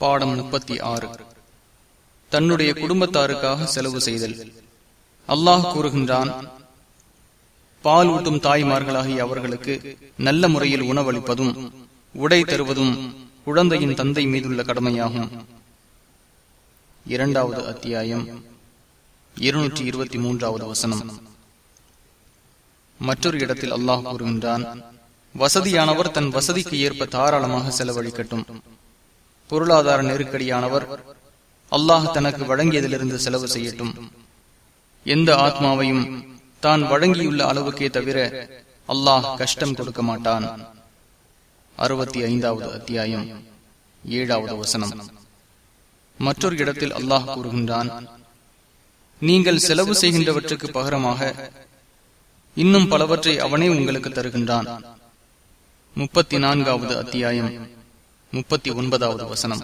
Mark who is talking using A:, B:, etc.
A: பாடம் முப்பத்தி ஆறு. தன்னுடைய குடும்பத்தாருக்காக செலவு செய்தல். அல்லாஹ் கூறுகின்றான் பால் ஊட்டும் தாய்மார்களாகிய அவர்களுக்கு நல்ல முறையில் உணவளிப்பதும் உடை தருவதும் குழந்தையின் தந்தை மீதுள்ள கடமையாகும். இரண்டாவது அத்தியாயம் இருநூற்றி இருபத்தி மூன்றாவது வசனம். மற்றொரு இடத்தில் அல்லாஹ் கூறுகின்றான் வசதியானவர் தன் வசதிக்கு ஏற்ப தாராளமாக செலவழிக்கட்டும். பொருளாதார நெருக்கடியானவர் அல்லாஹ் தனக்கு வழங்கியதிலிருந்து செலவு செய்யட்டும். எந்த ஆத்மாவையும் தான் வழங்கியுள்ள அளவுக்கே தவிர அல்லாஹ் கஷ்டம் கொடுக்க மாட்டான். அறுபத்தி ஐந்தாவது அத்தியாயம் ஏழாவது வசனம். மற்றொரு இடத்தில் அல்லாஹ் கூறுகின்றான் நீங்கள் செலவு செய்கின்றவற்றுக்கு பகரமாக இன்னும் பலவற்றை அவனே உங்களுக்கு தருகின்றான். முப்பத்தி நான்காவது அத்தியாயம் முப்பத்தி ஒன்பதாவது வசனம்.